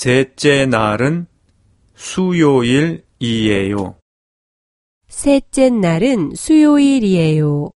셋째 날은 수요일이에요. 셋째 날은 수요일이에요.